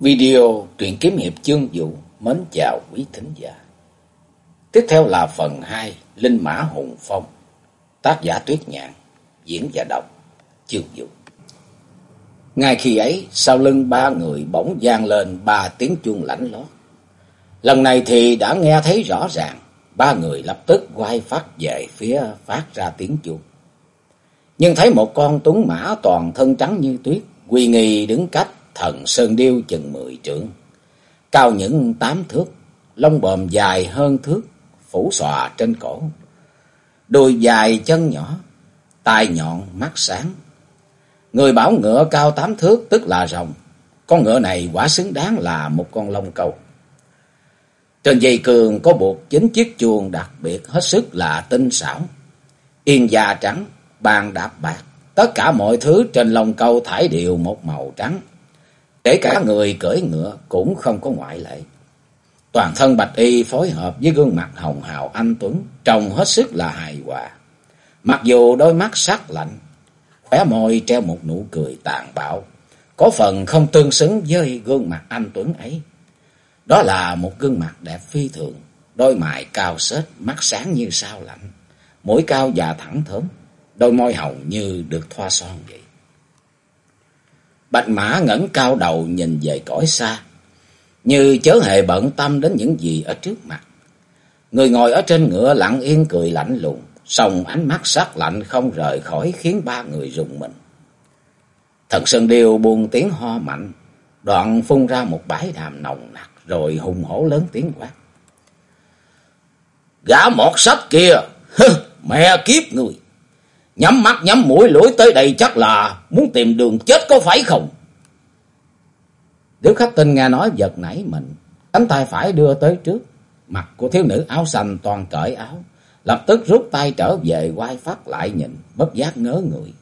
Video truyện kiếm hiệp chương vũ mến chào quý thính giả. Tiếp theo là phần 2 Linh Mã Hùng Phong. Tác giả Tuyết Nhạn, diễn và đọc chương vũ. Ngay khi ấy, sau lưng ba người bỗng vang lên ba tiếng chuông lãnh lót. Lần này thì đã nghe thấy rõ ràng, ba người lập tức quay phát về phía phát ra tiếng chuông. Nhưng thấy một con tuấn mã toàn thân trắng như tuyết, quy nghi đứng cách thần sơn điêu chừng mười trượng, cao những tám thước, lông bờm dài hơn thước, phủ xòa trên cổ. Đùi dài chân nhỏ, tai nhọn, mắt sáng. Người bảo ngựa cao tám thước tức là rồng, con ngựa này quả xứng đáng là một con lông câu. Trên dây cường có buộc chính chiếc chuông đặc biệt hết sức là tinh xảo. Yên da trắng, bàn đạp bạc, tất cả mọi thứ trên lông câu thải đều một màu trắng. Kể cả người cưỡi ngựa cũng không có ngoại lệ. Toàn thân bạch y phối hợp với gương mặt hồng hào anh Tuấn, trông hết sức là hài hòa. Mặc dù đôi mắt sắc lạnh, khóe môi treo một nụ cười tàn bạo, có phần không tương xứng với gương mặt anh Tuấn ấy. Đó là một gương mặt đẹp phi thường, đôi mày cao xết, mắt sáng như sao lạnh, mũi cao và thẳng thớm, đôi môi hồng như được thoa son vậy. Bạch mã ngẩng cao đầu nhìn về cõi xa, như chớ hề bận tâm đến những gì ở trước mặt. Người ngồi ở trên ngựa lặng yên cười lạnh lùng, song ánh mắt sắc lạnh không rời khỏi khiến ba người rùng mình. Thần Sơn Điêu buông tiếng ho mạnh, đoạn phun ra một bãi đàm nồng nặc, rồi hùng hổ lớn tiếng quát. Gã mọt sách kia, mẹ kiếp người! Nhắm mắt nhắm mũi lưỡi tới đây chắc là muốn tìm đường chết có phải không? Nếu khách tinh nghe nói giật nảy mình, cánh tay phải đưa tới trước, mặt của thiếu nữ áo xanh toàn cởi áo, lập tức rút tay trở về quay phát lại nhìn, bất giác ngớ người.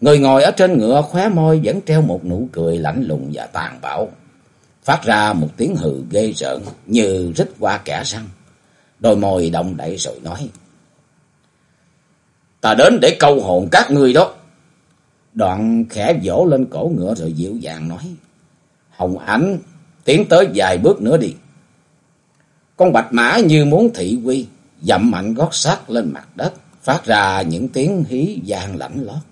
Người ngồi ở trên ngựa khóe môi vẫn treo một nụ cười lạnh lùng và tàn bạo, phát ra một tiếng hừ ghê rợn như rít qua kẻ răng. Đôi môi động đậy rồi nói: Ta đến để câu hồn các ngươi đó. Đoạn khẽ vỗ lên cổ ngựa rồi dịu dàng nói. Hồng ảnh, tiến tới vài bước nữa đi. Con bạch mã như muốn thị quy, dậm mạnh gót sắt lên mặt đất, phát ra những tiếng hí gian lạnh lót.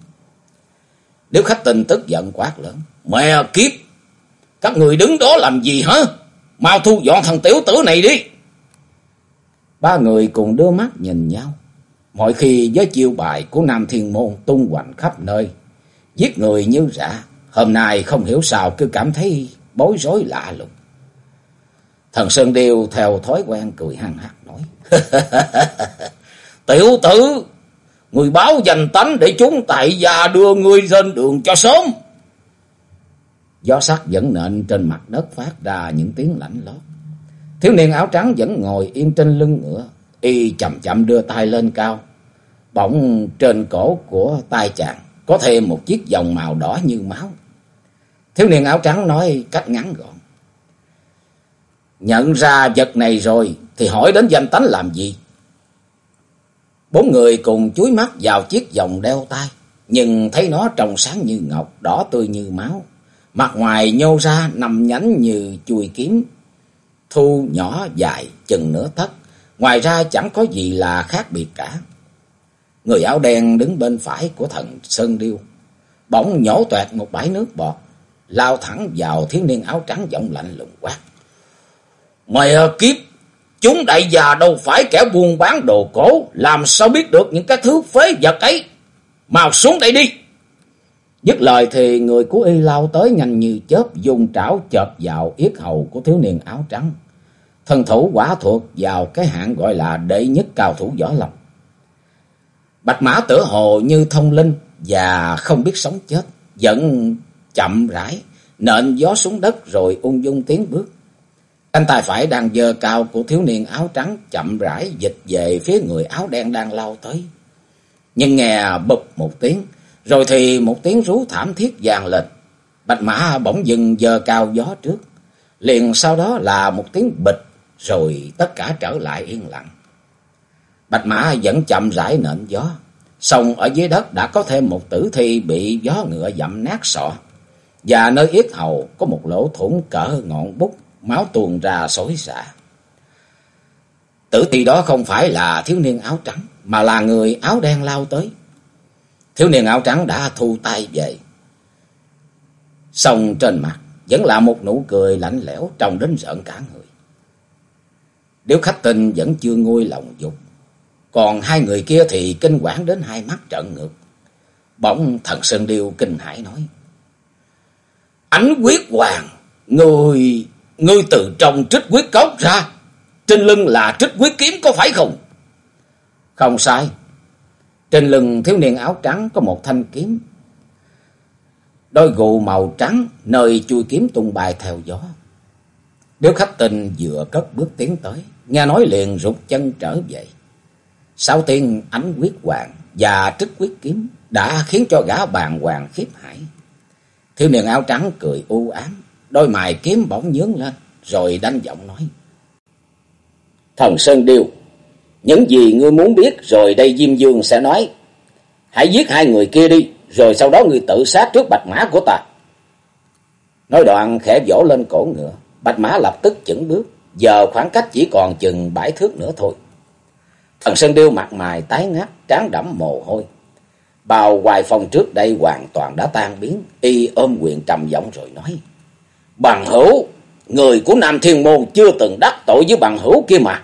Nếu khách tình tức giận quát lớn. Mẹ kiếp! Các người đứng đó làm gì hả? Mau thu dọn thằng tiểu tử này đi! Ba người cùng đưa mắt nhìn nhau. Mọi khi với chiêu bài của Nam Thiên Môn tung hoành khắp nơi, giết người như rã, hôm nay không hiểu sao cứ cảm thấy bối rối lạ lùng. Thần Sơn Điêu theo thói quen cười hăng hắc nói, Tiểu tử, người báo danh tánh để chúng tại gia đưa người lên đường cho sớm. Gió sắt vẫn nện trên mặt đất phát ra những tiếng lạnh lót. Thiếu niên áo trắng vẫn ngồi yên trên lưng ngựa, y chậm chậm đưa tay lên cao. Bỗng trên cổ của tay chàng có thêm một chiếc vòng màu đỏ như máu. Thiếu niên áo trắng nói cách ngắn gọn. Nhận ra vật này rồi thì hỏi đến danh tánh làm gì? Bốn người cùng chúi mắt vào chiếc vòng đeo tay. Nhưng thấy nó trong sáng như ngọc, đỏ tươi như máu. Mặt ngoài nhô ra nằm nhánh như chùi kiếm. Thu nhỏ dài chừng nửa tấc. Ngoài ra chẳng có gì là khác biệt cả. Người áo đen đứng bên phải của thần Sơn Điêu. Bỗng nhổ toẹt một bãi nước bọt. Lao thẳng vào thiếu niên áo trắng giọng lạnh lùng quát. Mày kiếp! Chúng đại già đâu phải kẻ buôn bán đồ cổ. Làm sao biết được những cái thứ phế vật ấy. Mau xuống đây đi! Dứt lời thì người của y lao tới nhanh như chớp dùng trảo chợp vào yết hầu của thiếu niên áo trắng. Thần thủ quả thuộc vào cái hạng gọi là đệ nhất cao thủ võ lâm. Bạch mã tử hồ như thông linh và không biết sống chết, vẫn chậm rãi, nện gió xuống đất rồi ung dung tiến bước. Cánh tay phải đang dơ cao của thiếu niên áo trắng chậm rãi dịch về phía người áo đen đang lao tới. Nhưng nghe bụp một tiếng, rồi thì một tiếng rú thảm thiết vàng lên. Bạch mã bỗng dừng dơ cao gió trước, liền sau đó là một tiếng bịch, rồi tất cả trở lại yên lặng. Bạch mã vẫn chậm rãi nện gió. Xong ở dưới đất đã có thêm một tử thi bị gió ngựa dậm nát sọ. và nơi yết hầu có một lỗ thủng cỡ ngọn bút, máu tuôn ra xối xả. Tử thi đó không phải là thiếu niên áo trắng, mà là người áo đen lao tới. Thiếu niên áo trắng đã thu tay về. Xong trên mặt vẫn là một nụ cười lạnh lẽo trông đến giận cả người nếu khách tinh vẫn chưa nguôi lòng dục. Còn hai người kia thì kinh quản đến hai mắt trận ngược. Bỗng thần Sơn Điêu kinh hãi nói. Ánh quyết hoàng, người, người từ trong trích quyết cốc ra. Trên lưng là trích quyết kiếm có phải không? Không sai. Trên lưng thiếu niên áo trắng có một thanh kiếm. Đôi gù màu trắng nơi chui kiếm tung bài theo gió. Nếu khách tình vừa cất bước tiến tới. Nghe nói liền rụt chân trở về. Sau tiên ánh quyết hoàng và trích quyết kiếm đã khiến cho gã bàn hoàng khiếp hãi. Thiếu niên áo trắng cười u ám, đôi mày kiếm bỗng nhướng lên, rồi đanh giọng nói. Thần Sơn Điêu, những gì ngươi muốn biết rồi đây Diêm Dương sẽ nói. Hãy giết hai người kia đi, rồi sau đó ngươi tự sát trước bạch mã của ta. Nói đoạn khẽ vỗ lên cổ ngựa, bạch mã lập tức chững bước, giờ khoảng cách chỉ còn chừng bãi thước nữa thôi. Thần Sơn Điêu mặt mày tái ngắt, trán đẫm mồ hôi. bào hoài phong trước đây hoàn toàn đã tan biến, y ôm quyền trầm giọng rồi nói. Bằng hữu, người của Nam Thiên Môn chưa từng đắc tội với bằng hữu kia mà.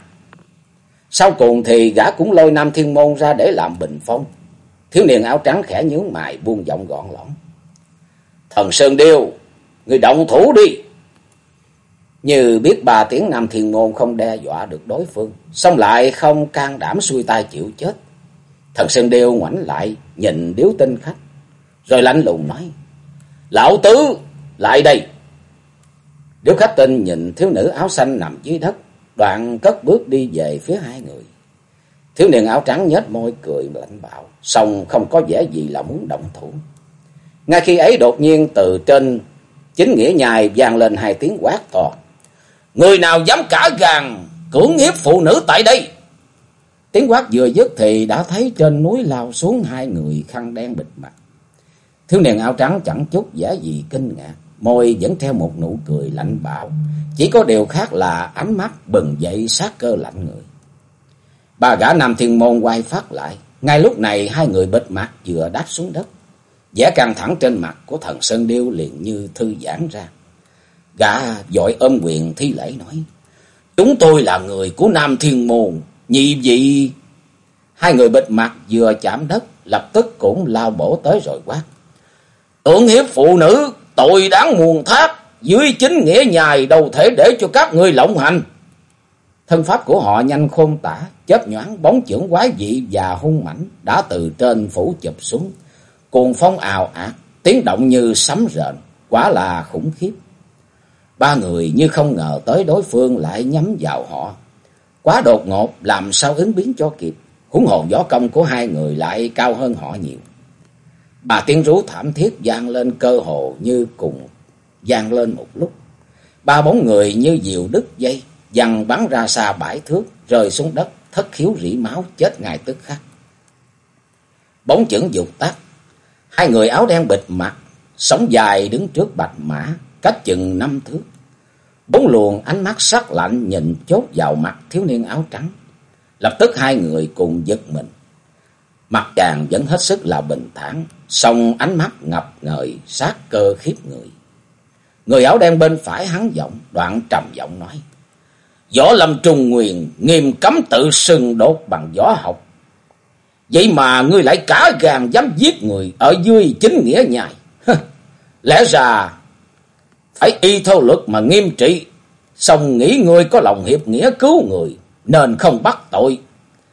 Sau cùng thì gã cũng lôi Nam Thiên Môn ra để làm bình phong. Thiếu niên áo trắng khẽ nhướng mày buông giọng gọn lõm. Thần Sơn Điêu, người động thủ đi. Như biết bà tiếng Nam Thiên Môn không đe dọa được đối phương, xong lại không can đảm xuôi tay chịu chết. Thần Sơn Điêu ngoảnh lại, nhìn điếu tinh khách, rồi lạnh lùng nói, Lão Tứ, lại đây. Điếu khách tinh nhìn thiếu nữ áo xanh nằm dưới đất, đoạn cất bước đi về phía hai người. Thiếu niên áo trắng nhếch môi cười lạnh bạo, xong không có vẻ gì là muốn động thủ. Ngay khi ấy đột nhiên từ trên chính nghĩa nhài vang lên hai tiếng quát to. Người nào dám cả gàn cưỡng hiếp phụ nữ tại đây? Tiếng quát vừa dứt thì đã thấy trên núi lao xuống hai người khăn đen bịt mặt. Thiếu niên áo trắng chẳng chút giả gì kinh ngạc, môi vẫn theo một nụ cười lạnh bạo, chỉ có điều khác là ánh mắt bừng dậy sát cơ lạnh người. bà gã nam thiên môn quay phát lại, ngay lúc này hai người bịt mặt vừa đáp xuống đất. vẻ căng thẳng trên mặt của thần Sơn Điêu liền như thư giãn ra. Gã dội ôm quyền thi lễ nói, Chúng tôi là người của Nam Thiên Môn, nhị vị... Hai người bịt mặt vừa chạm đất, lập tức cũng lao bổ tới rồi quát. Tưởng hiếp phụ nữ, tội đáng muôn thác, dưới chính nghĩa nhài đâu thể để cho các ngươi lộng hành. Thân pháp của họ nhanh khôn tả, chớp nhoáng bóng chưởng quái dị và hung mãnh đã từ trên phủ chụp xuống. Cuồng phong ào ạt, tiếng động như sấm rền, quá là khủng khiếp. Ba người như không ngờ tới đối phương lại nhắm vào họ. Quá đột ngột làm sao ứng biến cho kịp. Húng hồn gió công của hai người lại cao hơn họ nhiều. Bà tiếng rú thảm thiết gian lên cơ hồ như cùng gian lên một lúc. Ba bóng người như diều đứt dây, dằn bắn ra xa bãi thước, rơi xuống đất, thất khiếu rỉ máu, chết ngay tức khắc. Bóng chưởng dục tắt, hai người áo đen bịt mặt, sống dài đứng trước bạch mã, cách chừng năm thước. Bốn luồng ánh mắt sắc lạnh nhìn chốt vào mặt thiếu niên áo trắng. Lập tức hai người cùng giật mình. Mặt chàng vẫn hết sức là bình thản, song ánh mắt ngập ngời, sát cơ khiếp người. Người áo đen bên phải hắn giọng, đoạn trầm giọng nói. Võ lâm trung nguyền, nghiêm cấm tự sừng đốt bằng gió học. Vậy mà ngươi lại cả gan dám giết người ở dưới chính nghĩa nhài. Lẽ ra hãy y theo luật mà nghiêm trị. Xong nghĩ ngươi có lòng hiệp nghĩa cứu người, nên không bắt tội.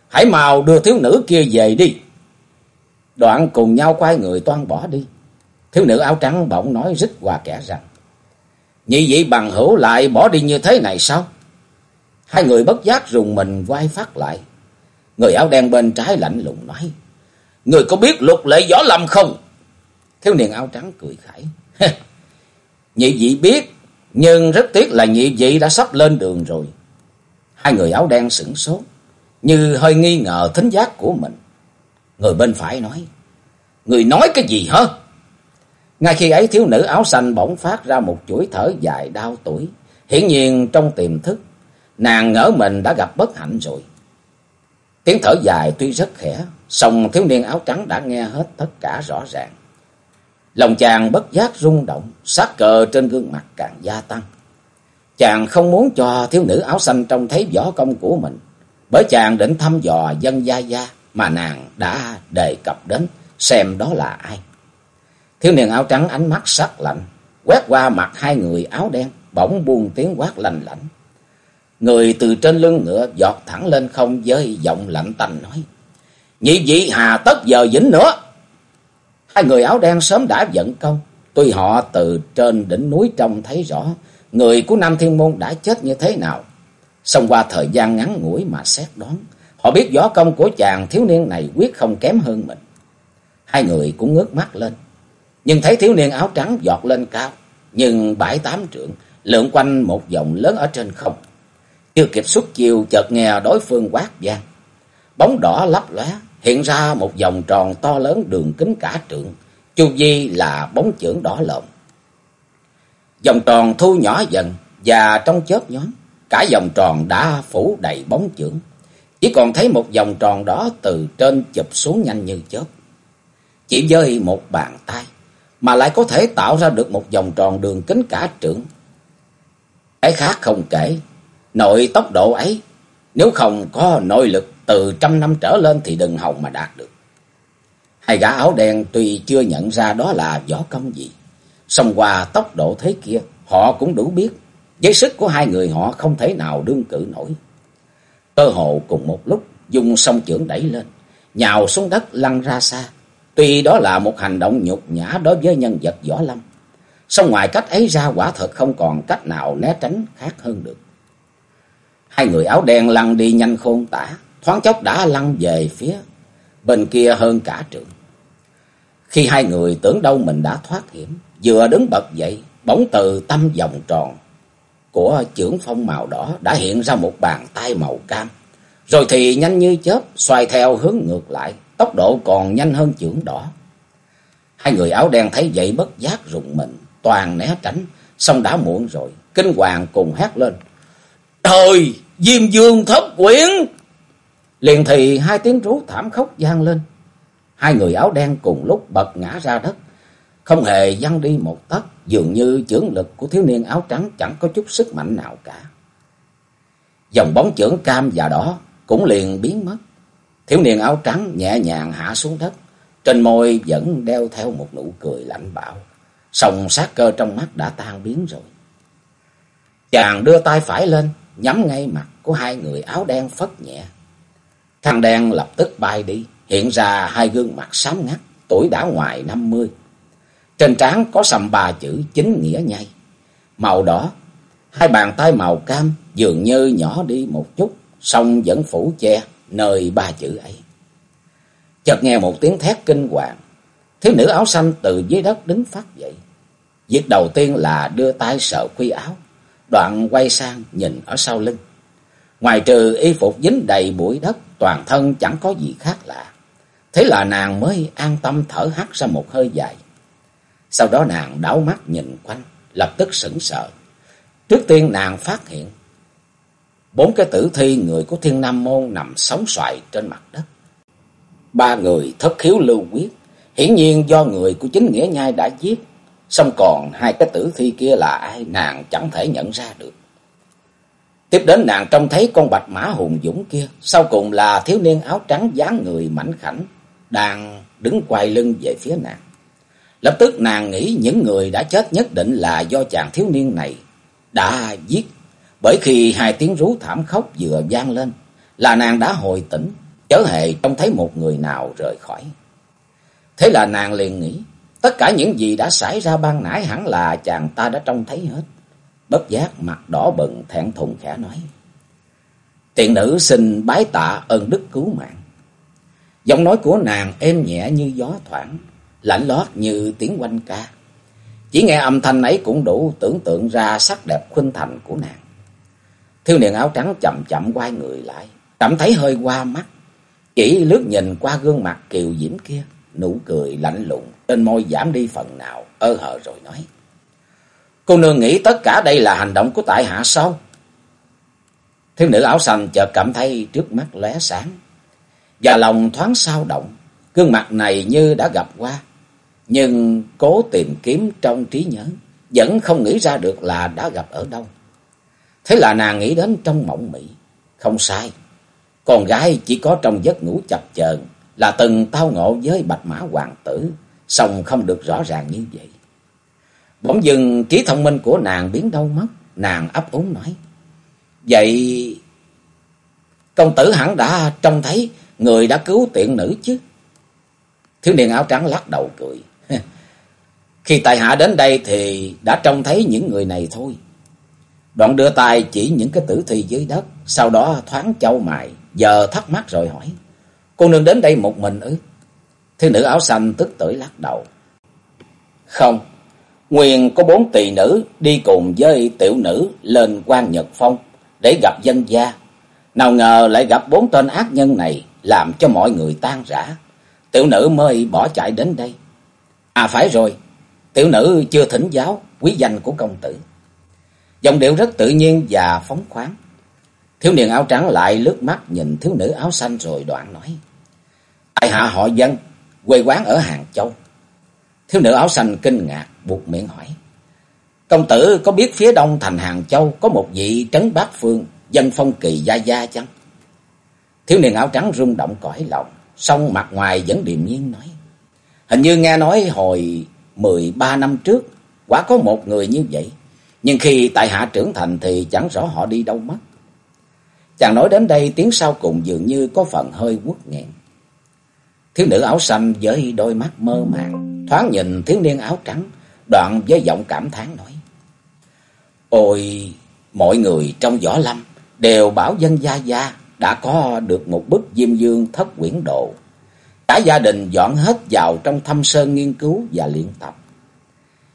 Hãy mau đưa thiếu nữ kia về đi. Đoạn cùng nhau quay người toan bỏ đi. Thiếu nữ áo trắng bỗng nói rít qua kẻ rằng. Như vậy bằng hữu lại bỏ đi như thế này sao? Hai người bất giác rùng mình quay phát lại. Người áo đen bên trái lạnh lùng nói. Người có biết luật lệ võ lâm không? Thiếu niên áo trắng cười khải nhị vị biết, nhưng rất tiếc là nhị vị đã sắp lên đường rồi. Hai người áo đen sửng sốt, như hơi nghi ngờ thính giác của mình. Người bên phải nói. Người nói cái gì hả? Ngay khi ấy thiếu nữ áo xanh bỗng phát ra một chuỗi thở dài đau tuổi. Hiển nhiên trong tiềm thức, nàng ngỡ mình đã gặp bất hạnh rồi. Tiếng thở dài tuy rất khẽ, song thiếu niên áo trắng đã nghe hết tất cả rõ ràng. Lòng chàng bất giác rung động, sát cờ trên gương mặt càng gia tăng. Chàng không muốn cho thiếu nữ áo xanh trông thấy võ công của mình, bởi chàng định thăm dò dân gia gia mà nàng đã đề cập đến xem đó là ai. Thiếu niên áo trắng ánh mắt sắc lạnh, quét qua mặt hai người áo đen, bỗng buông tiếng quát lạnh lạnh. Người từ trên lưng ngựa giọt thẳng lên không với giọng lạnh tành nói. Nhị vị hà tất giờ dính nữa. Hai người áo đen sớm đã giận công. Tuy họ từ trên đỉnh núi trông thấy rõ, người của Nam Thiên Môn đã chết như thế nào. Xong qua thời gian ngắn ngủi mà xét đoán. Họ biết võ công của chàng thiếu niên này quyết không kém hơn mình. Hai người cũng ngước mắt lên. Nhưng thấy thiếu niên áo trắng giọt lên cao. Nhưng bãi tám trượng, lượn quanh một vòng lớn ở trên không. Chưa kịp xuất chiều, chợt nghe đối phương quát vang. Bóng đỏ lấp lóe hiện ra một vòng tròn to lớn đường kính cả trượng. Chu vi là bóng chưởng đỏ lộn. Vòng tròn thu nhỏ dần và trong chớp nhóm, cả vòng tròn đã phủ đầy bóng chưởng. Chỉ còn thấy một vòng tròn đó từ trên chụp xuống nhanh như chớp. Chỉ với một bàn tay mà lại có thể tạo ra được một vòng tròn đường kính cả trượng. Cái khác không kể, nội tốc độ ấy, nếu không có nội lực từ trăm năm trở lên thì đừng hòng mà đạt được. Hai gã áo đen tuy chưa nhận ra đó là võ công gì, song qua tốc độ thế kia, họ cũng đủ biết, với sức của hai người họ không thể nào đương cự nổi. Cơ hồ cùng một lúc, dùng song chưởng đẩy lên, nhào xuống đất lăn ra xa. Tuy đó là một hành động nhục nhã đối với nhân vật võ lâm, song ngoài cách ấy ra quả thật không còn cách nào né tránh khác hơn được. Hai người áo đen lăn đi nhanh khôn tả, thoáng chốc đã lăn về phía bên kia hơn cả trường. Khi hai người tưởng đâu mình đã thoát hiểm, vừa đứng bật dậy, bóng từ tâm vòng tròn của trưởng phong màu đỏ đã hiện ra một bàn tay màu cam. Rồi thì nhanh như chớp, xoay theo hướng ngược lại, tốc độ còn nhanh hơn trưởng đỏ. Hai người áo đen thấy vậy bất giác rụng mình, toàn né tránh, xong đã muộn rồi, kinh hoàng cùng hét lên. Trời, Diêm Dương thất quyển! Liền thì hai tiếng rú thảm khốc vang lên. Hai người áo đen cùng lúc bật ngã ra đất, không hề văng đi một tấc, dường như chưởng lực của thiếu niên áo trắng chẳng có chút sức mạnh nào cả. Dòng bóng chưởng cam và đỏ cũng liền biến mất. Thiếu niên áo trắng nhẹ nhàng hạ xuống đất, trên môi vẫn đeo theo một nụ cười lạnh bạo, sòng sát cơ trong mắt đã tan biến rồi. Chàng đưa tay phải lên, nhắm ngay mặt của hai người áo đen phất nhẹ. Thằng đen lập tức bay đi, hiện ra hai gương mặt xám ngắt, tuổi đã ngoài năm mươi. Trên trán có sầm ba chữ chính nghĩa nhai. Màu đỏ, hai bàn tay màu cam dường như nhỏ đi một chút, song vẫn phủ che nơi ba chữ ấy. Chợt nghe một tiếng thét kinh hoàng, thiếu nữ áo xanh từ dưới đất đứng phát dậy. Việc đầu tiên là đưa tay sợ khuy áo, đoạn quay sang nhìn ở sau lưng. Ngoài trừ y phục dính đầy bụi đất, toàn thân chẳng có gì khác lạ. Thế là nàng mới an tâm thở hắt ra một hơi dài. Sau đó nàng đảo mắt nhìn quanh, lập tức sững sờ. Trước tiên nàng phát hiện, bốn cái tử thi người của thiên nam môn nằm sóng xoài trên mặt đất. Ba người thất khiếu lưu quyết, hiển nhiên do người của chính nghĩa nhai đã giết. Xong còn hai cái tử thi kia là ai nàng chẳng thể nhận ra được. Tiếp đến nàng trông thấy con bạch mã hùng dũng kia, sau cùng là thiếu niên áo trắng dáng người mảnh khảnh, đang đứng quay lưng về phía nàng. Lập tức nàng nghĩ những người đã chết nhất định là do chàng thiếu niên này đã giết. Bởi khi hai tiếng rú thảm khóc vừa vang lên, là nàng đã hồi tỉnh, chớ hề trông thấy một người nào rời khỏi. Thế là nàng liền nghĩ, tất cả những gì đã xảy ra ban nãy hẳn là chàng ta đã trông thấy hết. Bất giác mặt đỏ bừng thẹn thùng khẽ nói. Tiện nữ xin bái tạ ơn đức cứu mạng. Giọng nói của nàng êm nhẹ như gió thoảng, lạnh lót như tiếng quanh ca. Chỉ nghe âm thanh ấy cũng đủ tưởng tượng ra sắc đẹp khuynh thành của nàng. Thiếu niên áo trắng chậm chậm quay người lại, cảm thấy hơi qua mắt. Chỉ lướt nhìn qua gương mặt kiều diễm kia, nụ cười lạnh lùng, trên môi giảm đi phần nào. ơ hờ rồi nói. Cô nương nghĩ tất cả đây là hành động của tại hạ sao? Thiếu nữ áo xanh chợt cảm thấy trước mắt lóe sáng. Và lòng thoáng sao động. Gương mặt này như đã gặp qua. Nhưng cố tìm kiếm trong trí nhớ. Vẫn không nghĩ ra được là đã gặp ở đâu. Thế là nàng nghĩ đến trong mộng mị. Không sai. Con gái chỉ có trong giấc ngủ chập chờn là từng tao ngộ với bạch mã hoàng tử. Xong không được rõ ràng như vậy. Bỗng dừng trí thông minh của nàng biến đâu mất. Nàng ấp úng nói. Vậy công tử hẳn đã trông thấy người đã cứu tiện nữ chứ? Thiếu niên áo trắng lắc đầu cười. Khi tài hạ đến đây thì đã trông thấy những người này thôi. Đoạn đưa tay chỉ những cái tử thi dưới đất, sau đó thoáng châu mài, giờ thắc mắc rồi hỏi. Cô nương đến đây một mình ư? Thiếu nữ áo xanh tức tưởi lắc đầu. Không, Nguyên có bốn tỳ nữ đi cùng với tiểu nữ lên quan Nhật Phong để gặp dân gia. Nào ngờ lại gặp bốn tên ác nhân này làm cho mọi người tan rã. Tiểu nữ mới bỏ chạy đến đây. À phải rồi, tiểu nữ chưa thỉnh giáo quý danh của công tử. Giọng điệu rất tự nhiên và phóng khoáng. Thiếu niên áo trắng lại lướt mắt nhìn thiếu nữ áo xanh rồi đoạn nói. Tại hạ họ dân, quê quán ở Hàng Châu. Thiếu nữ áo xanh kinh ngạc, buộc miệng hỏi. Công tử có biết phía đông thành Hàng Châu có một vị trấn bát phương, dân phong kỳ gia gia chăng? Thiếu niên áo trắng rung động cõi lòng, song mặt ngoài vẫn điềm nhiên nói. Hình như nghe nói hồi mười ba năm trước, quả có một người như vậy. Nhưng khi tại hạ trưởng thành thì chẳng rõ họ đi đâu mất. Chàng nói đến đây tiếng sau cùng dường như có phần hơi quất nghẹn. Thiếu nữ áo xanh với đôi mắt mơ màng, thoáng nhìn thiếu niên áo trắng, đoạn với giọng cảm thán nói. Ôi, mọi người trong võ lâm đều bảo dân gia gia đã có được một bức diêm dương thất quyển độ. Cả gia đình dọn hết vào trong thâm sơn nghiên cứu và luyện tập.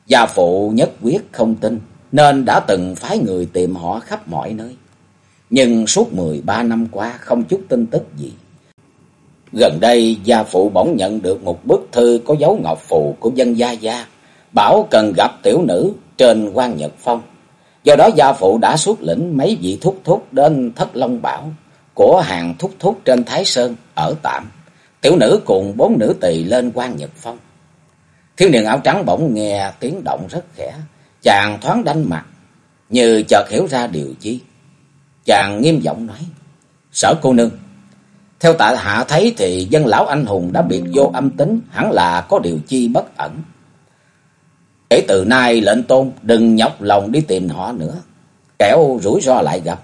Gia phụ nhất quyết không tin, nên đã từng phái người tìm họ khắp mọi nơi. Nhưng suốt mười ba năm qua không chút tin tức gì. Gần đây gia phụ bỗng nhận được một bức thư có dấu ngọc phù của dân gia gia, bảo cần gặp tiểu nữ trên quan Nhật Phong. Do đó gia phụ đã xuất lĩnh mấy vị thúc thúc đến Thất Long Bảo của hàng thúc thúc trên Thái Sơn ở tạm. Tiểu nữ cùng bốn nữ tỳ lên quan Nhật Phong. Thiếu niên áo trắng bỗng nghe tiếng động rất khẽ, chàng thoáng đánh mặt, như chợt hiểu ra điều chi. Chàng nghiêm giọng nói, sở cô nương, theo tại hạ thấy thì dân lão anh hùng đã biệt vô âm tính, hẳn là có điều chi bất ẩn. Kể từ nay lệnh tôn đừng nhọc lòng đi tìm họ nữa, kẻo rủi ro lại gặp.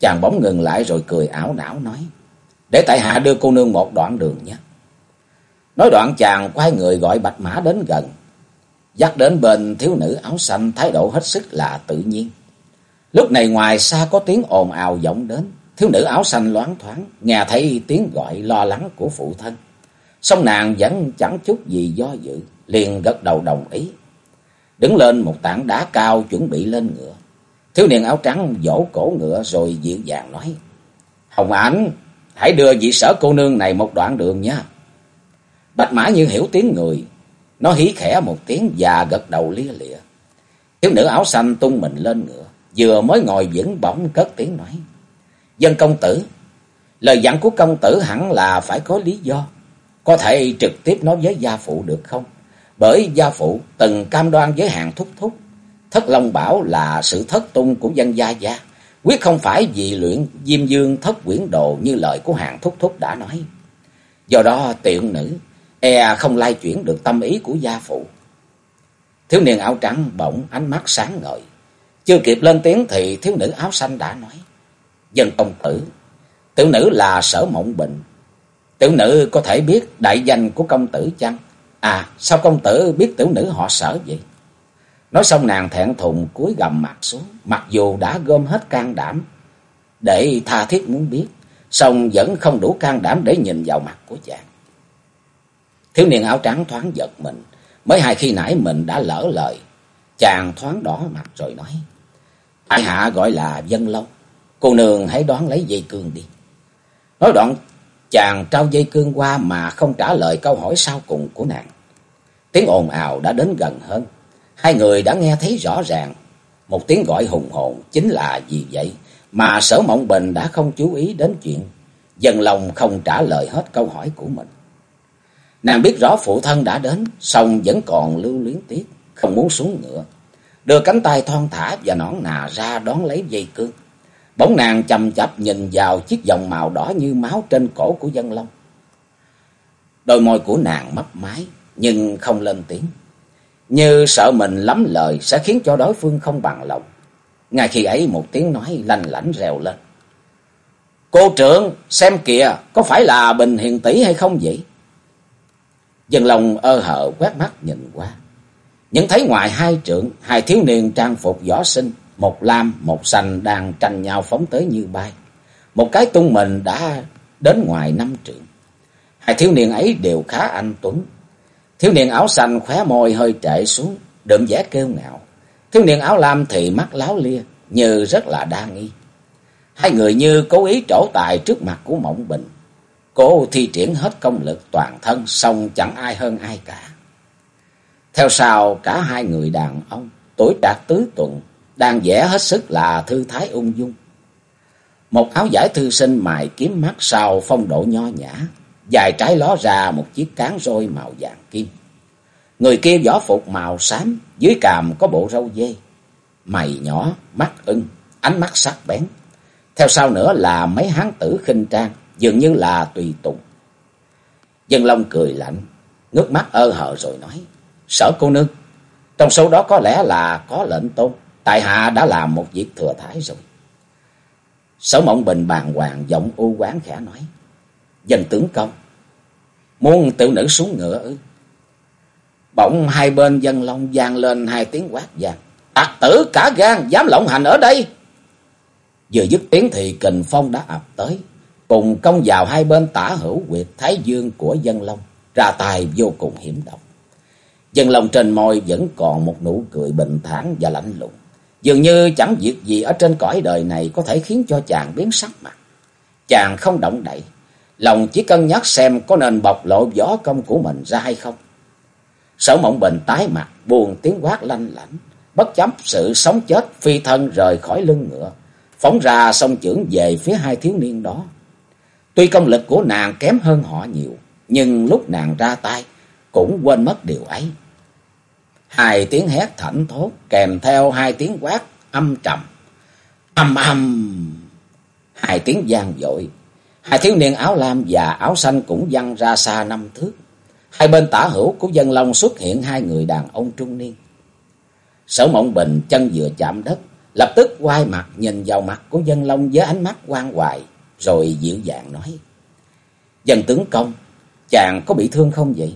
Chàng bóng ngừng lại rồi cười ảo não nói, để tại hạ đưa cô nương một đoạn đường nhé. Nói đoạn chàng quay người gọi bạch mã đến gần, dắt đến bên thiếu nữ áo xanh thái độ hết sức là tự nhiên. Lúc này ngoài xa có tiếng ồn ào vọng đến, thiếu nữ áo xanh loáng thoáng, nghe thấy tiếng gọi lo lắng của phụ thân. Song nàng vẫn chẳng chút gì do dự, liền gật đầu đồng ý. Đứng lên một tảng đá cao chuẩn bị lên ngựa. Thiếu niên áo trắng vỗ cổ ngựa rồi dịu dàng nói. Hồng Ảnh, hãy đưa vị sở cô nương này một đoạn đường nha. Bạch mã như hiểu tiếng người, nó hí khẽ một tiếng và gật đầu lia lịa. Thiếu nữ áo xanh tung mình lên ngựa, vừa mới ngồi vững bỗng cất tiếng nói. Dân công tử, lời dặn của công tử hẳn là phải có lý do. Có thể trực tiếp nói với gia phụ được không? Bởi gia phụ từng cam đoan với hàng thúc thúc. Thất Long Bảo là sự thất tung của dân gia gia. Quyết không phải vì luyện Diêm Dương thất quyển đồ như lời của hàng thúc thúc đã nói. Do đó tiện nữ e không lai chuyển được tâm ý của gia phụ. Thiếu niên áo trắng bỗng ánh mắt sáng ngời. Chưa kịp lên tiếng thì thiếu nữ áo xanh đã nói. Dân công tử, tiểu nữ là sở mộng bệnh. Tiểu nữ có thể biết đại danh của công tử chăng? À, sao công tử biết tiểu nữ họ sở vậy? Nói xong nàng thẹn thùng cúi gầm mặt xuống, mặc dù đã gom hết can đảm để tha thiết muốn biết, song vẫn không đủ can đảm để nhìn vào mặt của chàng. Thiếu niên áo trắng thoáng giật mình, mới hai khi nãy mình đã lỡ lời, chàng thoáng đỏ mặt rồi nói: "Tại hạ gọi là Dân Long, cô nương hãy đoán lấy dây cương đi." Nói đoạn chàng trao dây cương qua mà không trả lời câu hỏi sau cùng của nàng. Tiếng ồn ào đã đến gần hơn. Hai người đã nghe thấy rõ ràng. Một tiếng gọi hùng hồn chính là gì vậy? Mà sở mộng bình đã không chú ý đến chuyện. dần lòng không trả lời hết câu hỏi của mình. Nàng biết rõ phụ thân đã đến, song vẫn còn lưu luyến tiếc, không muốn xuống ngựa. Đưa cánh tay thon thả và nõn nà ra đón lấy dây cương. Bóng nàng chầm chập nhìn vào chiếc vòng màu đỏ như máu trên cổ của dân long. Đôi môi của nàng mấp máy, nhưng không lên tiếng. Như sợ mình lắm lời sẽ khiến cho đối phương không bằng lòng. Ngay khi ấy một tiếng nói lanh lảnh rèo lên. Cô trưởng, xem kìa, có phải là Bình Hiền Tỷ hay không vậy? Dân lòng ơ hờ quét mắt nhìn qua. những thấy ngoài hai trưởng, hai thiếu niên trang phục võ sinh, một lam, một xanh đang tranh nhau phóng tới như bay. Một cái tung mình đã đến ngoài năm trượng. Hai thiếu niên ấy đều khá anh tuấn. Thiếu niên áo xanh khóe môi hơi trệ xuống, đượm vẻ kêu ngạo. Thiếu niên áo lam thì mắt láo lia, như rất là đa nghi. Hai người như cố ý trổ tài trước mặt của Mộng Bình. Cô thi triển hết công lực toàn thân, xong chẳng ai hơn ai cả. Theo sau cả hai người đàn ông, tuổi đã tứ tuần, đang vẽ hết sức là thư thái ung dung. Một áo giải thư sinh mài kiếm mắt sau phong độ nho nhã, dài trái ló ra một chiếc cán roi màu vàng kim. Người kia võ phục màu xám, dưới càm có bộ râu dê, mày nhỏ, mắt ưng, ánh mắt sắc bén. Theo sau nữa là mấy hán tử khinh trang, dường như là tùy tùng. Dân Long cười lạnh, ngước mắt ơ hờ rồi nói, Sở cô nương, trong số đó có lẽ là có lệnh tôn, tại hạ đã làm một việc thừa thái rồi. Sở mộng bình bàn hoàng giọng u quán khẽ nói, Dân tướng công, muốn tiểu nữ xuống ngựa ư? Bỗng hai bên dân long vang lên hai tiếng quát vàng. Tạc tử cả gan dám lộng hành ở đây. Vừa dứt tiếng thì kình phong đã ập tới. Cùng công vào hai bên tả hữu quyệt thái dương của dân long. Ra tài vô cùng hiểm độc. Dân long trên môi vẫn còn một nụ cười bình thản và lạnh lùng. Dường như chẳng việc gì ở trên cõi đời này có thể khiến cho chàng biến sắc mặt. Chàng không động đậy. Lòng chỉ cân nhắc xem có nên bộc lộ võ công của mình ra hay không. Sở mộng bình tái mặt, buồn tiếng quát lanh lảnh, bất chấp sự sống chết phi thân rời khỏi lưng ngựa, phóng ra sông trưởng về phía hai thiếu niên đó. Tuy công lực của nàng kém hơn họ nhiều, nhưng lúc nàng ra tay cũng quên mất điều ấy. Hai tiếng hét thảnh thốt kèm theo hai tiếng quát âm trầm. Âm âm. Hai tiếng gian dội. Hai thiếu niên áo lam và áo xanh cũng văng ra xa năm thước. Hai bên tả hữu của dân long xuất hiện hai người đàn ông trung niên. Sở mộng bình chân vừa chạm đất, lập tức quay mặt nhìn vào mặt của dân long với ánh mắt quan hoài, rồi dịu dàng nói. Dân tướng công, chàng có bị thương không vậy?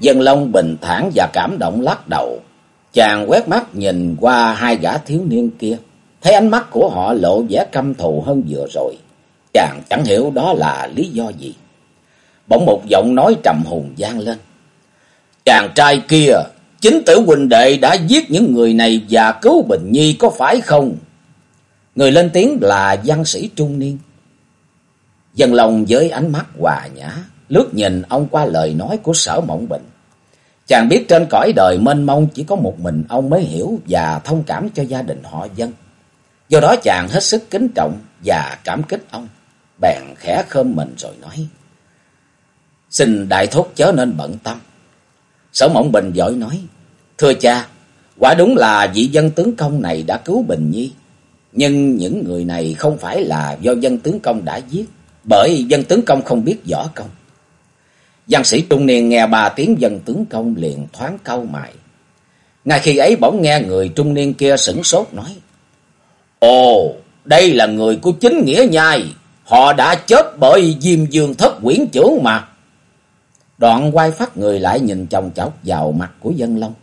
Dân long bình thản và cảm động lắc đầu. Chàng quét mắt nhìn qua hai gã thiếu niên kia, thấy ánh mắt của họ lộ vẻ căm thù hơn vừa rồi. Chàng chẳng hiểu đó là lý do gì. Bỗng một giọng nói trầm hùng vang lên. Chàng trai kia, chính tử huynh đệ đã giết những người này và cứu Bình Nhi có phải không? Người lên tiếng là văn sĩ trung niên. Dân lòng với ánh mắt hòa nhã, lướt nhìn ông qua lời nói của sở mộng bình. Chàng biết trên cõi đời mênh mông chỉ có một mình ông mới hiểu và thông cảm cho gia đình họ dân. Do đó chàng hết sức kính trọng và cảm kích ông. Bèn khẽ khơm mình rồi nói. Xin đại thúc chớ nên bận tâm. Sở mộng bình giỏi nói. Thưa cha, quả đúng là vị dân tướng công này đã cứu Bình Nhi. Nhưng những người này không phải là do dân tướng công đã giết. Bởi dân tướng công không biết võ công. Văn sĩ trung niên nghe ba tiếng dân tướng công liền thoáng câu mày. Ngay khi ấy bỗng nghe người trung niên kia sửng sốt nói. Ồ, đây là người của chính nghĩa nhai. Họ đã chết bởi diêm dương thất quyển trưởng mà. Đoạn quay phát người lại nhìn chồng chọc vào mặt của dân long.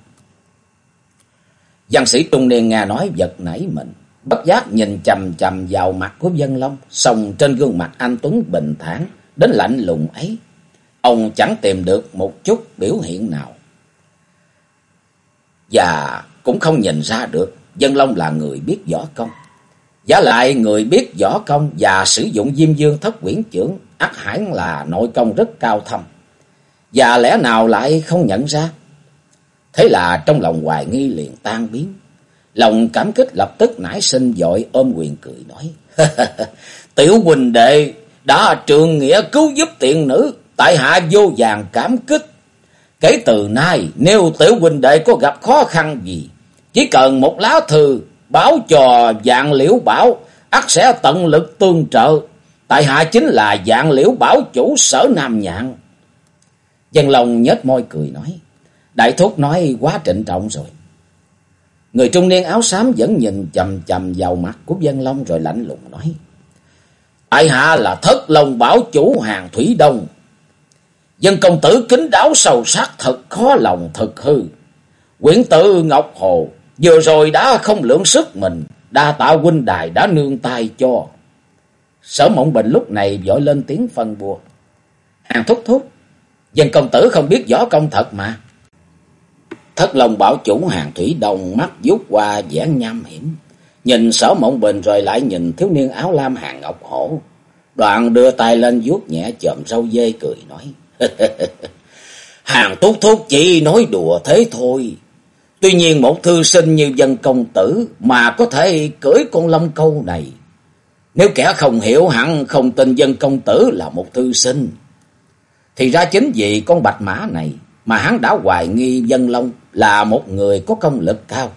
Văn sĩ trung niên nghe nói giật nảy mình. Bất giác nhìn chầm chầm vào mặt của dân long. Xong trên gương mặt anh Tuấn bình thản đến lạnh lùng ấy. Ông chẳng tìm được một chút biểu hiện nào. Và cũng không nhìn ra được dân long là người biết võ công. Giả lại người biết võ công và sử dụng diêm dương thất quyển trưởng ắt hẳn là nội công rất cao thâm. Và lẽ nào lại không nhận ra? Thế là trong lòng hoài nghi liền tan biến. Lòng cảm kích lập tức nảy sinh dội ôm quyền cười nói. Tiểu huynh đệ, đã trường nghĩa cứu giúp tiện nữ. Tại hạ vô vàng cảm kích. Kể từ nay, nếu tiểu huynh đệ có gặp khó khăn gì. Chỉ cần một lá thư, báo cho dạng liễu bảo. ắt sẽ tận lực tương trợ. Tại hạ chính là dạng liễu bảo chủ sở Nam Nhạn. Dân lòng nhếch môi cười nói. Đại thúc nói quá trịnh trọng rồi. Người trung niên áo xám vẫn nhìn chầm chầm vào mặt của dân long rồi lạnh lùng nói. Tại hạ là thất long bảo chủ hàng Thủy Đông. Dân công tử kính đáo sâu sắc, thật khó lòng thật hư. Quyển tử Ngọc Hồ, vừa rồi đã không lượng sức mình. Đa tạ huynh đài đã nương tay cho. Sở mộng bình lúc này vội lên tiếng phân bùa. Hàng thúc thúc. Dân công tử không biết võ công thật mà. Thất lòng bảo chủ hàng thủy đồng mắt vút qua vẻ nham hiểm. Nhìn sở mộng bình rồi lại nhìn thiếu niên áo lam hàng ngọc hổ. Đoạn đưa tay lên vuốt nhẹ chậm râu dê cười nói. hàng thúc thúc chỉ nói đùa thế thôi. Tuy nhiên một thư sinh như dân công tử mà có thể cưỡi con long câu này. Nếu kẻ không hiểu hẳn không tin dân công tử là một thư sinh. Thì ra chính vì con bạch mã này mà hắn đã hoài nghi dân long là một người có công lực cao.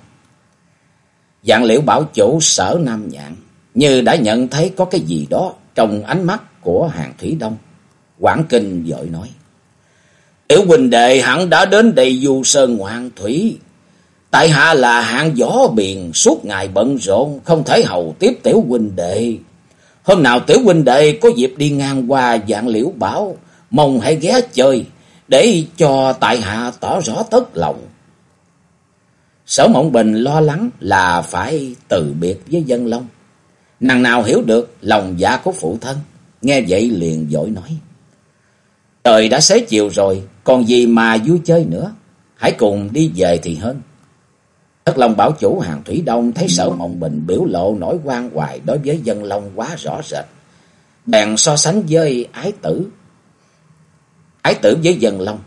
Dạng liễu bảo chủ sở Nam Nhạn như đã nhận thấy có cái gì đó trong ánh mắt của hàng thủy đông. Quảng Kinh dội nói. Tiểu huynh đệ hẳn đã đến đây du sơn ngoạn thủy. Tại hạ là hạng gió biển suốt ngày bận rộn không thể hầu tiếp tiểu huynh đệ. Hôm nào tiểu huynh đệ có dịp đi ngang qua dạng liễu bảo, mong hãy ghé chơi để cho tại hạ tỏ rõ tất lòng. Sở Mộng Bình lo lắng là phải từ biệt với dân long. Nàng nào hiểu được lòng dạ của phụ thân, nghe vậy liền dội nói. Trời đã xế chiều rồi, còn gì mà vui chơi nữa, hãy cùng đi về thì hơn. Thất Long bảo chủ hàng Thủy Đông thấy sở Mộng Bình biểu lộ nổi quan hoài đối với dân long quá rõ rệt. Bèn so sánh với ái tử. Ái tử với dân long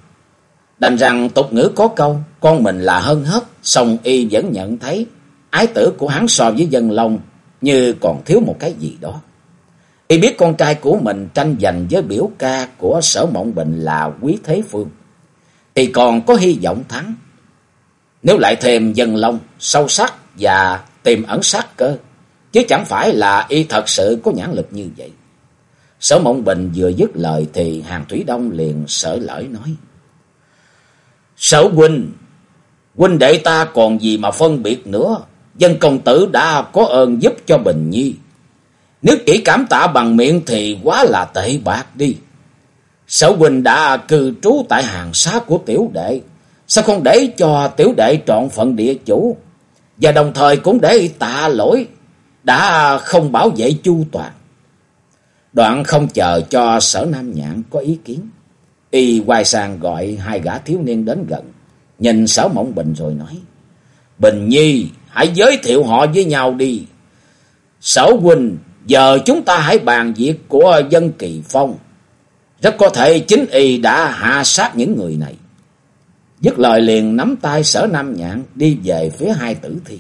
Đành rằng tục ngữ có câu, con mình là hơn hết, song y vẫn nhận thấy ái tử của hắn so với dân long như còn thiếu một cái gì đó. Y biết con trai của mình tranh giành với biểu ca của sở mộng bình là quý thế phương, thì còn có hy vọng thắng. Nếu lại thêm dân long, sâu sắc và tiềm ẩn sát cơ, chứ chẳng phải là y thật sự có nhãn lực như vậy. Sở mộng bình vừa dứt lời thì hàng thủy đông liền sở lỡ nói. Sở huynh, huynh đệ ta còn gì mà phân biệt nữa. Dân công tử đã có ơn giúp cho Bình Nhi. Nếu chỉ cảm tạ bằng miệng thì quá là tệ bạc đi. Sở huynh đã cư trú tại hàng xá của tiểu đệ. Sao không để cho tiểu đệ trọn phận địa chủ? Và đồng thời cũng để tạ lỗi. Đã không bảo vệ chu toàn. Đoạn không chờ cho sở Nam Nhạn có ý kiến. Y quay sang gọi hai gã thiếu niên đến gần, nhìn Sở Mộng Bình rồi nói. Bình Nhi, hãy giới thiệu họ với nhau đi. Sở Huynh, giờ chúng ta hãy bàn việc của dân kỳ phong. Rất có thể chính y đã hạ sát những người này. Dứt lời liền nắm tay sở Nam Nhạn đi về phía hai tử thi.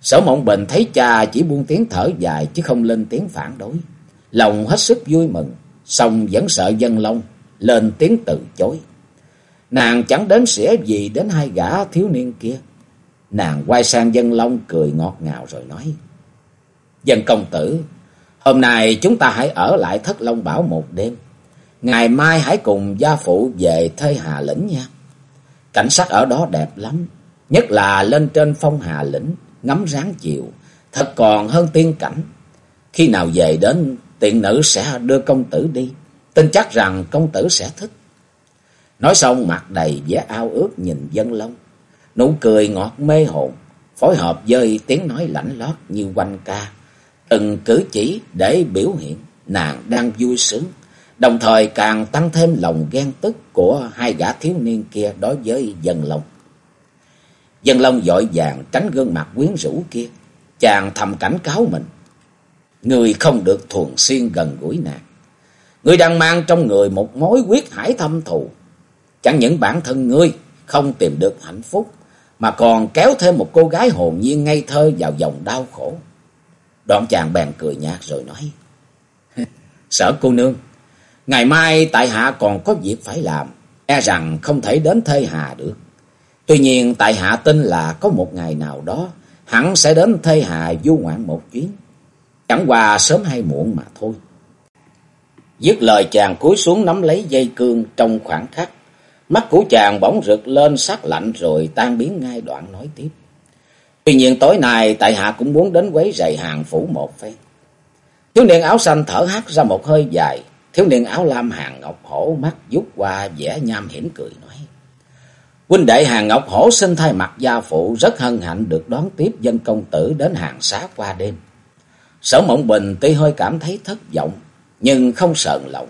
Sở Mộng Bình thấy cha chỉ buông tiếng thở dài chứ không lên tiếng phản đối. Lòng hết sức vui mừng, xong vẫn sợ dân long lên tiếng từ chối. Nàng chẳng đến xỉa gì đến hai gã thiếu niên kia. Nàng quay sang dân long cười ngọt ngào rồi nói. Dân công tử, hôm nay chúng ta hãy ở lại thất long bảo một đêm. Ngày mai hãy cùng gia phụ về Thê Hà Lĩnh nha. Cảnh sắc ở đó đẹp lắm. Nhất là lên trên phong Hà Lĩnh, ngắm ráng chiều. Thật còn hơn tiên cảnh. Khi nào về đến, tiện nữ sẽ đưa công tử đi. Tin chắc rằng công tử sẽ thích. Nói xong mặt đầy vẻ ao ước nhìn dân long. Nụ cười ngọt mê hồn. Phối hợp với tiếng nói lạnh lót như quanh ca. Từng cử chỉ để biểu hiện nàng đang vui sướng. Đồng thời càng tăng thêm lòng ghen tức của hai gã thiếu niên kia đối với dân long. Dân long dội vàng tránh gương mặt quyến rũ kia. Chàng thầm cảnh cáo mình. Người không được thường xuyên gần gũi nàng. Người đang mang trong người một mối quyết hải thâm thù. Chẳng những bản thân ngươi không tìm được hạnh phúc, mà còn kéo thêm một cô gái hồn nhiên ngây thơ vào dòng đau khổ. Đoạn chàng bèn cười nhạt rồi nói. Sở cô nương, ngày mai tại hạ còn có việc phải làm, e rằng không thể đến thê hà được. Tuy nhiên tại hạ tin là có một ngày nào đó, hẳn sẽ đến thê hà du ngoạn một chuyến. Chẳng qua sớm hay muộn mà thôi. Dứt lời chàng cúi xuống nắm lấy dây cương trong khoảng khắc. Mắt của chàng bỗng rực lên sắc lạnh rồi tan biến ngay đoạn nói tiếp. Tuy nhiên tối nay tại hạ cũng muốn đến quấy rầy hàng phủ một phen. Thiếu niên áo xanh thở hắt ra một hơi dài. Thiếu niên áo lam hàng ngọc hổ mắt rút qua vẻ nham hiểm cười nói. Huynh đệ hàng ngọc hổ xin thay mặt gia phụ rất hân hạnh được đón tiếp dân công tử đến hàng xá qua đêm. Sở mộng bình tuy hơi cảm thấy thất vọng nhưng không sờn lòng.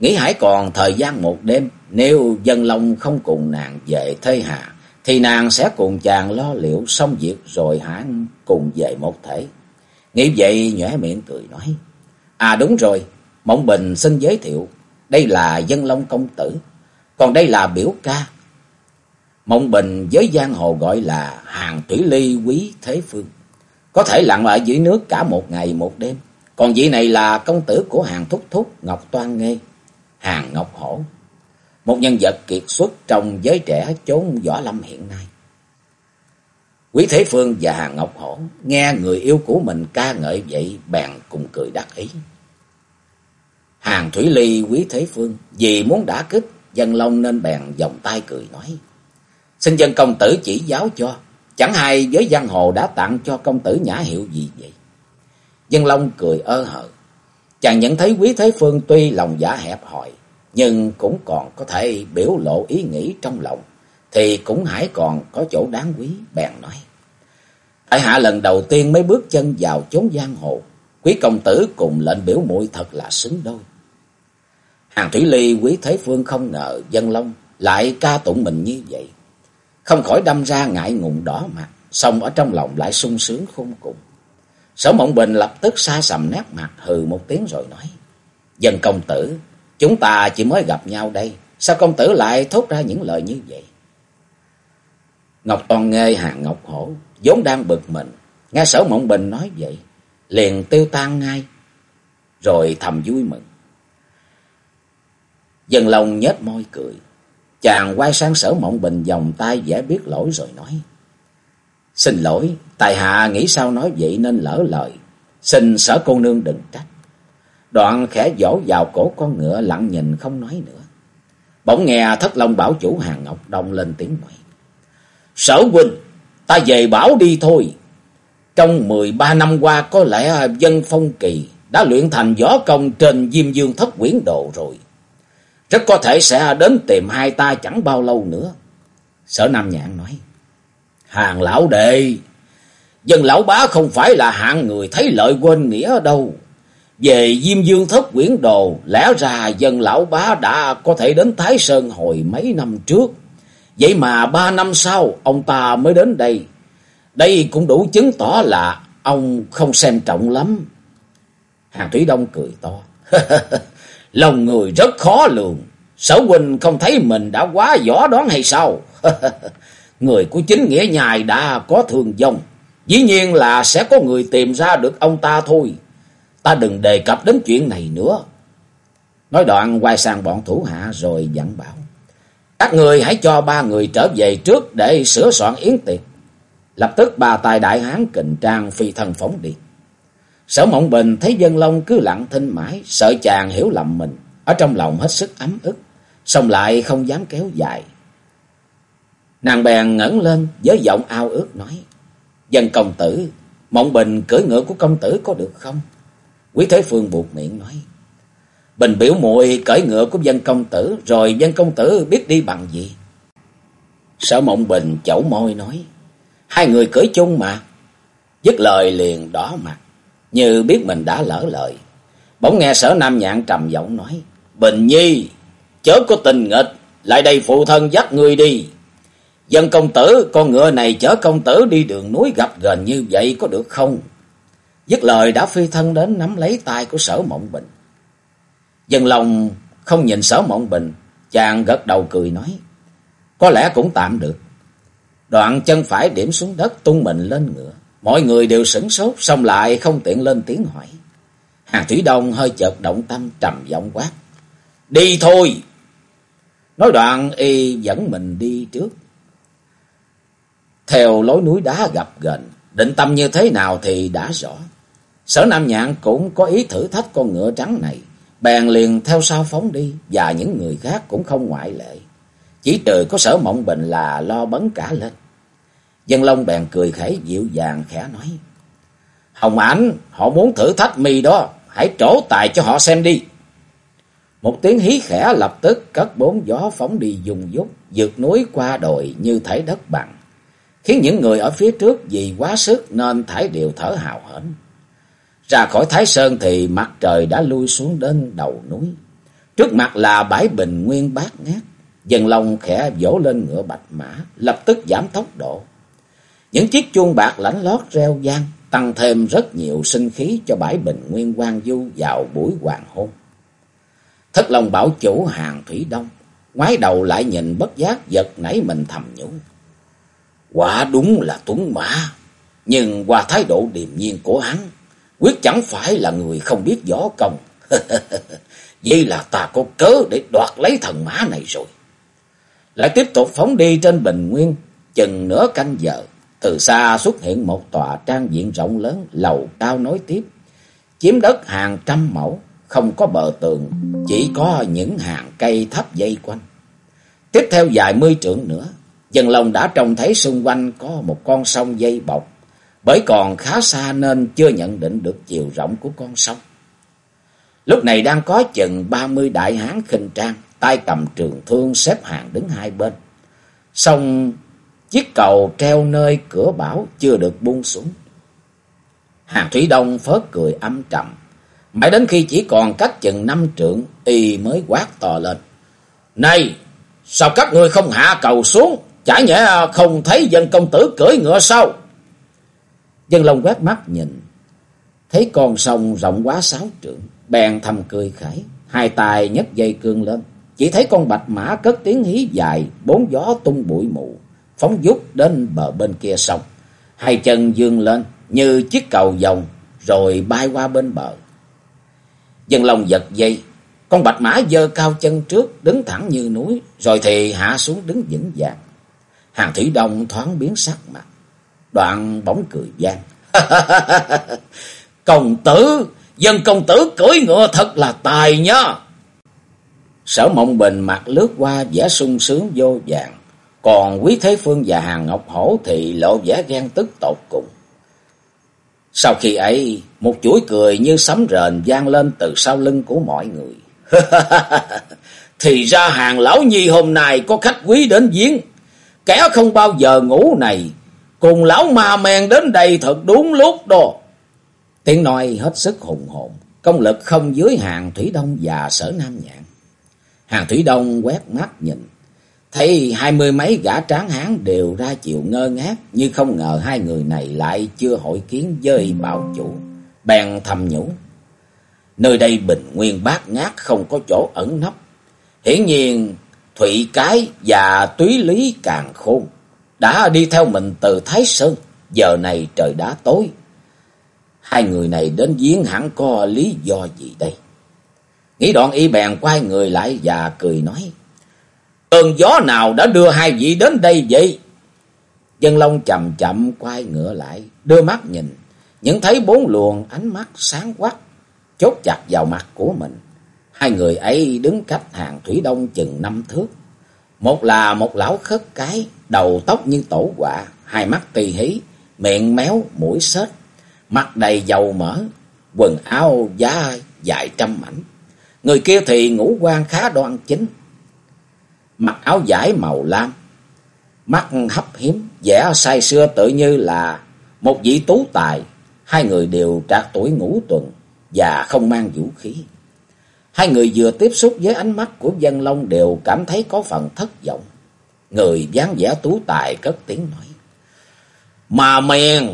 Nghĩ hãy còn thời gian một đêm, nếu dân long không cùng nàng về thê hạ, thì nàng sẽ cùng chàng lo liệu xong việc rồi hẳn cùng về một thể. Nghĩ vậy nhõe miệng cười nói, À đúng rồi, Mộng Bình xin giới thiệu, đây là dân long công tử, còn đây là biểu ca. Mộng Bình với giang hồ gọi là hàng thủy ly quý thế phương, có thể lặn ở dưới nước cả một ngày một đêm. Còn vị này là công tử của hàng thúc thúc Ngọc Toan Nghê, hàng Ngọc Hổ. Một nhân vật kiệt xuất trong giới trẻ chốn võ lâm hiện nay. Quý Thế Phương và hàng Ngọc Hổ nghe người yêu của mình ca ngợi vậy bèn cùng cười đắc ý. Hàng Thủy Ly Quý Thế Phương vì muốn đả kích dân long nên bèn vòng tay cười nói. Xin dân công tử chỉ giáo cho, chẳng hay với giang hồ đã tặng cho công tử nhã hiệu gì vậy. Dân Long cười ơ hờ. Chàng nhận thấy Quý Thế Phương tuy lòng giả hẹp hòi, nhưng cũng còn có thể biểu lộ ý nghĩ trong lòng, thì cũng hãy còn có chỗ đáng quý, bèn nói. Tại hạ lần đầu tiên mới bước chân vào chốn giang hồ, quý công tử cùng lệnh biểu muội thật là xứng đôi. Hàng Thủy Ly Quý Thế Phương không ngờ Dân Long lại ca tụng mình như vậy. Không khỏi đâm ra ngại ngùng đỏ mặt, xong ở trong lòng lại sung sướng khôn cùng. Sở Mộng Bình lập tức xa sầm nét mặt hừ một tiếng rồi nói. Dân công tử, chúng ta chỉ mới gặp nhau đây. Sao công tử lại thốt ra những lời như vậy? Ngọc Toàn nghe hàng Ngọc Hổ vốn đang bực mình. Nghe Sở Mộng Bình nói vậy. Liền tiêu tan ngay. Rồi thầm vui mừng. Dân lòng nhếch môi cười. Chàng quay sang Sở Mộng Bình vòng tay vẻ biết lỗi rồi nói. Xin lỗi, tài hạ nghĩ sao nói vậy nên lỡ lời. Xin sở cô nương đừng trách. Đoạn khẽ vỗ vào cổ con ngựa lặng nhìn không nói nữa. Bỗng nghe thất long bảo chủ hàng ngọc đông lên tiếng nói. Sở huynh, ta về bảo đi thôi. Trong mười ba năm qua có lẽ dân phong kỳ đã luyện thành võ công trên diêm dương thất quyển độ rồi. Rất có thể sẽ đến tìm hai ta chẳng bao lâu nữa. Sở Nam Nhạn nói. Hàng lão đệ, dân lão bá không phải là hạng người thấy lợi quên nghĩa đâu. Về Diêm Dương thất quyển đồ, lẽ ra dân lão bá đã có thể đến Thái Sơn hồi mấy năm trước. Vậy mà ba năm sau, ông ta mới đến đây. Đây cũng đủ chứng tỏ là ông không xem trọng lắm. Hàng Thủy Đông cười to. Lòng người rất khó lường. Sở huynh không thấy mình đã quá võ đoán hay sao? người của chính nghĩa nhài đã có thường dòng. Dĩ nhiên là sẽ có người tìm ra được ông ta thôi. Ta đừng đề cập đến chuyện này nữa. Nói đoạn quay sang bọn thủ hạ rồi dặn bảo. Các người hãy cho ba người trở về trước để sửa soạn yến tiệc. Lập tức bà tài đại hán kình trang phi thần phóng đi. Sở Mộng Bình thấy dân long cứ lặng thinh mãi, sợ chàng hiểu lầm mình, ở trong lòng hết sức ấm ức, xong lại không dám kéo dài. Nàng bèn ngẩng lên với giọng ao ước nói. Dân công tử, mộng bình cưỡi ngựa của công tử có được không? Quý Thế Phương buộc miệng nói. Bình biểu muội cởi ngựa của dân công tử, rồi dân công tử biết đi bằng gì? Sở mộng bình chẩu môi nói. Hai người cưỡi chung mà. Dứt lời liền đỏ mặt, như biết mình đã lỡ lời. Bỗng nghe sở nam nhạn trầm giọng nói. Bình nhi, chớ có tình nghịch, lại đây phụ thân dắt người đi. Dân công tử, con ngựa này chở công tử đi đường núi gặp gần như vậy có được không? Dứt lời đã phi thân đến nắm lấy tay của sở mộng bình. Dân lòng không nhìn sở mộng bình, Chàng gật đầu cười nói. Có lẽ cũng tạm được. Đoạn chân phải điểm xuống đất tung mình lên ngựa. Mọi người đều sửng sốt, xong lại không tiện lên tiếng hỏi. hà Thủy Đông hơi chợt động tâm trầm giọng quát. Đi thôi! Nói đoạn y dẫn mình đi trước. Theo lối núi đá gặp gần, định tâm như thế nào thì đã rõ. Sở Nam Nhạn cũng có ý thử thách con ngựa trắng này. Bèn liền theo sau phóng đi và những người khác cũng không ngoại lệ. Chỉ trừ có sở mộng bình là lo bấn cả lên. Dân Long bèn cười khẩy dịu dàng khẽ nói. Hồng ảnh, họ muốn thử thách mi đó, hãy trổ tài cho họ xem đi. Một tiếng hí khẽ lập tức cất bốn gió phóng đi dùng dút, vượt núi qua đồi như thể đất bằng. Khiến những người ở phía trước vì quá sức nên thải đều thở hào hển. Ra khỏi Thái Sơn thì mặt trời đã lui xuống đến đầu núi. Trước mặt là bãi bình nguyên bát ngát. Dần lòng khẽ vỗ lên ngựa bạch mã, lập tức giảm tốc độ. Những chiếc chuông bạc lãnh lót reo vang tăng thêm rất nhiều sinh khí cho bãi bình nguyên quang du vào buổi hoàng hôn. Thất Long bảo chủ hàng Thủy Đông, ngoái đầu lại nhìn bất giác giật nảy mình thầm nhủ. Quả đúng là tuấn mã, nhưng qua thái độ điềm nhiên của hắn, quyết chẳng phải là người không biết võ công. Vậy là ta có cớ để đoạt lấy thần mã này rồi. Lại tiếp tục phóng đi trên bình nguyên, chừng nửa canh giờ. Từ xa xuất hiện một tòa trang diện rộng lớn, lầu cao nối tiếp. Chiếm đất hàng trăm mẫu, không có bờ tường, chỉ có những hàng cây thấp dây quanh. Tiếp theo vài mươi trượng nữa, dân lòng đã trông thấy xung quanh có một con sông dây bọc, bởi còn khá xa nên chưa nhận định được chiều rộng của con sông. Lúc này đang có chừng ba mươi đại hán khinh trang, tay cầm trường thương xếp hàng đứng hai bên. Sông chiếc cầu treo nơi cửa bảo chưa được buông xuống. Hàng Thủy Đông phớt cười âm trầm. Mãi đến khi chỉ còn cách chừng năm trượng, y mới quát to lên. Này, sao các người không hạ cầu xuống? Chả nhẽ không thấy dân công tử cưỡi ngựa sao? Dân Long quét mắt nhìn, thấy con sông rộng quá sáu trượng, bèn thầm cười khải, hai tay nhấc dây cương lên. Chỉ thấy con bạch mã cất tiếng hí dài, bốn gió tung bụi mù, phóng dút đến bờ bên kia sông. Hai chân dương lên như chiếc cầu vòng, rồi bay qua bên bờ. Dân lòng giật dây, con bạch mã dơ cao chân trước, đứng thẳng như núi, rồi thì hạ xuống đứng vững vàng. Hàng Thủy Đông thoáng biến sắc mặt, đoạn bóng cười gian. công tử, dân công tử cưỡi ngựa thật là tài nhá. Sở mộng bình mặt lướt qua vẻ sung sướng vô vàng, còn Quý Thế Phương và Hàng Ngọc Hổ thì lộ vẻ ghen tức tột cùng. Sau khi ấy, một chuỗi cười như sấm rền vang lên từ sau lưng của mọi người. thì ra hàng lão nhi hôm nay có khách quý đến viếng. Kẻ không bao giờ ngủ này, cùng lão ma men đến đây thật đúng lúc đó. Tiếng nói hết sức hùng hồn, công lực không dưới hàng Thủy Đông và Sở Nam Nhạn. Hàng Thủy Đông quét mắt nhìn, thấy hai mươi mấy gã tráng hán đều ra chịu ngơ ngác, như không ngờ hai người này lại chưa hội kiến với bảo chủ. Bèn thầm nhủ, nơi đây bình nguyên bát ngát không có chỗ ẩn nấp. Hiển nhiên Thụy Cái và Túy Lý càng khôn, đã đi theo mình từ Thái Sơn, giờ này trời đã tối. Hai người này đến giếng hẳn có lý do gì đây? Nghĩ đoạn y bèn quay người lại và cười nói. Cơn gió nào đã đưa hai vị đến đây vậy? Dân Long chậm chậm quay ngựa lại, đưa mắt nhìn, những thấy bốn luồng ánh mắt sáng quắc, chốt chặt vào mặt của mình. Hai người ấy đứng cách hàng thủy đông chừng năm thước. Một là một lão khất cái, đầu tóc như tổ quạ, hai mắt tì hí, miệng méo, mũi xết, mặt đầy dầu mỡ, quần áo giá dài trăm mảnh. Người kia thì ngũ quan khá đoan chính. Mặc áo vải màu lam, mắt hấp hiếm, vẻ say xưa tự như là một vị tú tài. Hai người đều trạc tuổi ngũ tuần và không mang vũ khí. Hai người vừa tiếp xúc với ánh mắt của dân long đều cảm thấy có phần thất vọng. Người dáng vẻ tú tài cất tiếng nói. Mà mèn,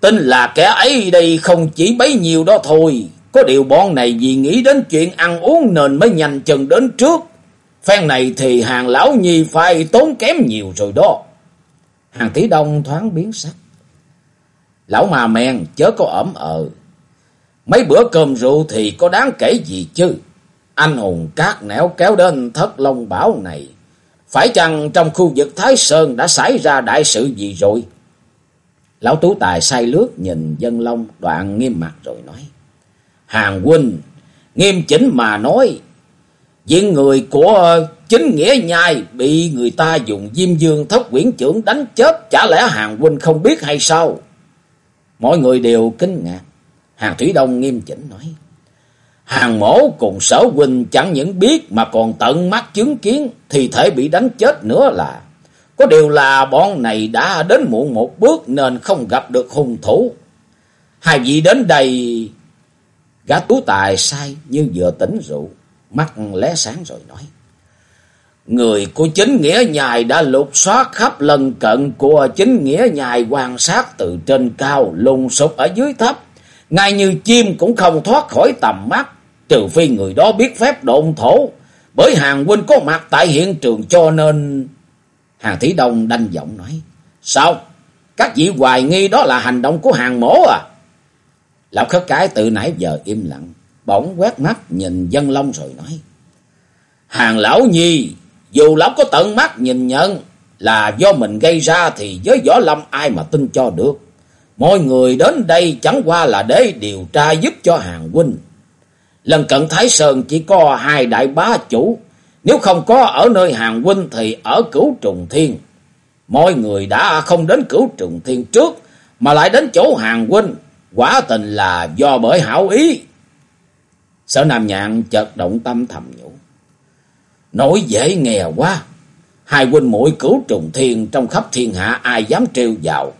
tin là kẻ ấy đây không chỉ bấy nhiêu đó thôi. Có điều bọn này vì nghĩ đến chuyện ăn uống nên mới nhanh chân đến trước. Phen này thì hàng lão nhi phải tốn kém nhiều rồi đó. Hàng tí đông thoáng biến sắc. Lão mà men chớ có ẩm ờ. Mấy bữa cơm rượu thì có đáng kể gì chứ. Anh hùng cát nẻo kéo đến thất long bảo này. Phải chăng trong khu vực Thái Sơn đã xảy ra đại sự gì rồi? Lão Tú Tài say lướt nhìn dân long đoạn nghiêm mặt rồi nói. Hàng huynh, nghiêm chỉnh mà nói. Diện người của chính nghĩa nhai bị người ta dùng diêm dương thất quyển trưởng đánh chết. Chả lẽ hàng huynh không biết hay sao? Mọi người đều kinh ngạc. Hàng Thủy Đông nghiêm chỉnh nói. Hàng mổ cùng sở huynh chẳng những biết mà còn tận mắt chứng kiến thì thể bị đánh chết nữa là. Có điều là bọn này đã đến muộn một bước nên không gặp được hung thủ. Hai vị đến đây... Gã tú tài sai như vừa tỉnh rượu, mắt lé sáng rồi nói. Người của chính nghĩa nhài đã lục soát khắp lần cận của chính nghĩa nhài quan sát từ trên cao lùng sụp ở dưới thấp. Ngay như chim cũng không thoát khỏi tầm mắt, trừ phi người đó biết phép độn thổ. Bởi hàng huynh có mặt tại hiện trường cho nên... Hàng Thí Đông đanh giọng nói. Sao? Các vị hoài nghi đó là hành động của hàng mổ à? Lão khất cái từ nãy giờ im lặng. Bỗng quét mắt nhìn dân long rồi nói. Hàng lão nhi, dù lão có tận mắt nhìn nhận là do mình gây ra thì với võ lâm ai mà tin cho được. Mọi người đến đây chẳng qua là để điều tra giúp cho hàng huynh. Lần cận Thái Sơn chỉ có hai đại bá chủ nếu không có ở nơi hàng huynh thì ở cửu trùng thiên. Mọi người đã không đến cửu trùng thiên trước, mà lại đến chỗ hàng huynh. Quả tình là do bởi hảo ý. Sở Nam Nhạn chợt động tâm thầm nhủ. Nói dễ nghe quá. Hai huynh mũi cửu trùng thiên trong khắp thiên hạ ai dám trêu vào.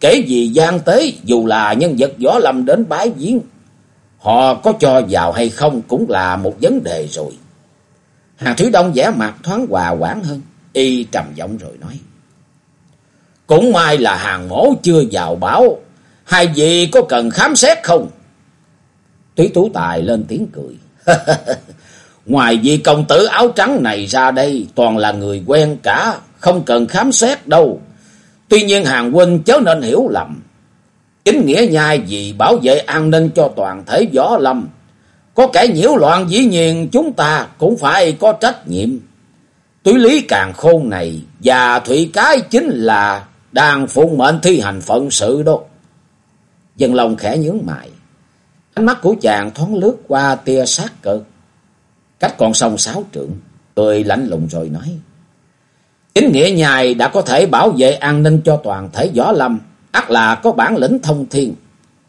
Kể gì gian tế, dù là nhân vật gió lâm đến bái viếng. Họ có cho vào hay không cũng là một vấn đề rồi. Hàng Thủy Đông vẻ mặt thoáng hòa quản hơn. Y trầm giọng rồi nói. Cũng may là hàng mổ chưa vào báo. Hai vị có cần khám xét không? Túy Tú Tài lên tiếng cười. Ngoài vị công tử áo trắng này ra đây, toàn là người quen cả. Không cần khám xét đâu. Tuy nhiên hàng huynh chớ nên hiểu lầm. Chính nghĩa nhai vì bảo vệ an ninh cho toàn thể võ lâm có kẻ nhiễu loạn dĩ nhiên chúng ta cũng phải có trách nhiệm. túi lý càng khôn này và thủy cái chính là đang phụng mệnh thi hành phận sự đó. Dân lòng khẽ nhướng mày. Ánh mắt của chàng thoáng lướt qua tia sát cực. Cách còn sông sáu trượng, cười lạnh lùng rồi nói. Chính nghĩa nhài đã có thể bảo vệ an ninh cho toàn thể võ lâm, ắt là có bản lĩnh thông thiên.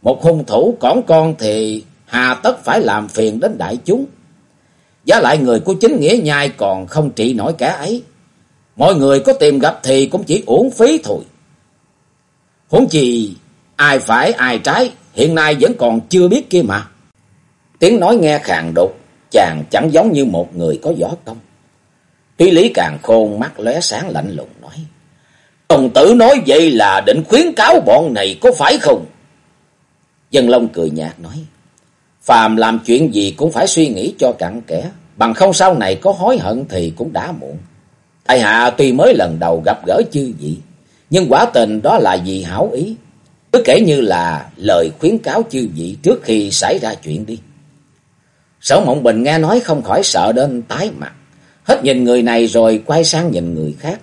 Một hung thủ cỏn con thì hà tất phải làm phiền đến đại chúng. Giá lại người của chính nghĩa nhai còn không trị nổi kẻ ấy. Mọi người có tìm gặp thì cũng chỉ uổng phí thôi. Huống chi ai phải ai trái hiện nay vẫn còn chưa biết kia mà. Tiếng nói nghe khàn đục, chàng chẳng giống như một người có võ công. Tuy lý càng khôn, mắt lóe sáng lạnh lùng nói. Công tử nói vậy là định khuyến cáo bọn này có phải không? Dân Long cười nhạt nói. Phàm làm chuyện gì cũng phải suy nghĩ cho cặn kẽ. Bằng không sau này có hối hận thì cũng đã muộn. Tại hạ tuy mới lần đầu gặp gỡ chư vị. Nhưng quả tình đó là vì hảo ý. Cứ kể như là lời khuyến cáo chư vị trước khi xảy ra chuyện đi. Sở Mộng Bình nghe nói không khỏi sợ đến tái mặt. Hết nhìn người này rồi quay sang nhìn người khác.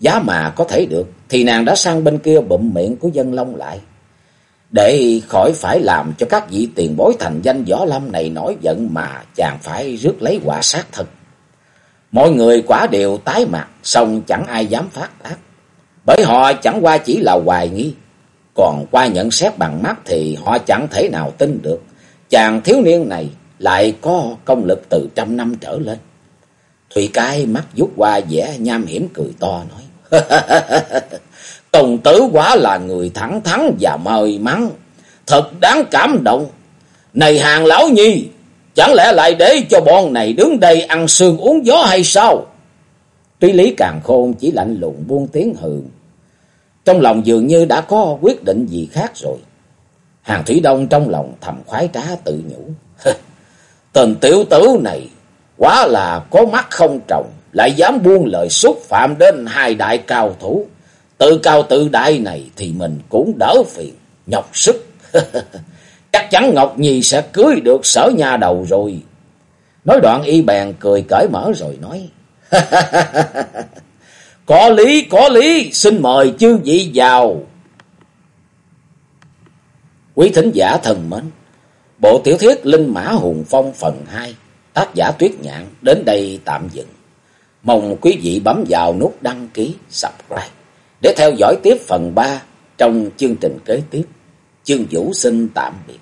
Giá mà có thể được thì nàng đã sang bên kia bụm miệng của dân long lại. Để khỏi phải làm cho các vị tiền bối thành danh võ lâm này nổi giận mà chàng phải rước lấy quả sát thật. Mọi người quả đều tái mặt, xong chẳng ai dám phát tác. Bởi họ chẳng qua chỉ là hoài nghi. Còn qua nhận xét bằng mắt thì họ chẳng thể nào tin được. Chàng thiếu niên này lại có công lực từ trăm năm trở lên. Thủy cái mắt rút qua vẻ nham hiểm cười to nói. Công tử quá là người thẳng thắn và mời mắn. Thật đáng cảm động. Này hàng lão nhi, chẳng lẽ lại để cho bọn này đứng đây ăn sương uống gió hay sao? Tuy lý càng khôn chỉ lạnh lùng buông tiếng hừ. Trong lòng dường như đã có quyết định gì khác rồi. Hàng Thủy Đông trong lòng thầm khoái trá tự nhủ. Tên tiểu tử này Quá là có mắt không trọng, lại dám buông lời xúc phạm đến hai đại cao thủ. Tự cao tự đại này thì mình cũng đỡ phiền, nhọc sức. Chắc chắn Ngọc Nhi sẽ cưới được sở nhà đầu rồi. Nói đoạn y bèn cười cởi mở rồi nói. có lý, có lý, xin mời chư vị vào. Quý thính giả thần mến, bộ tiểu thuyết Linh Mã Hùng Phong phần 2, tác giả Tuyết Nhạn đến đây tạm dừng. Mong quý vị bấm vào nút đăng ký, subscribe để theo dõi tiếp phần 3 trong chương trình kế tiếp. Chương Vũ xin tạm biệt.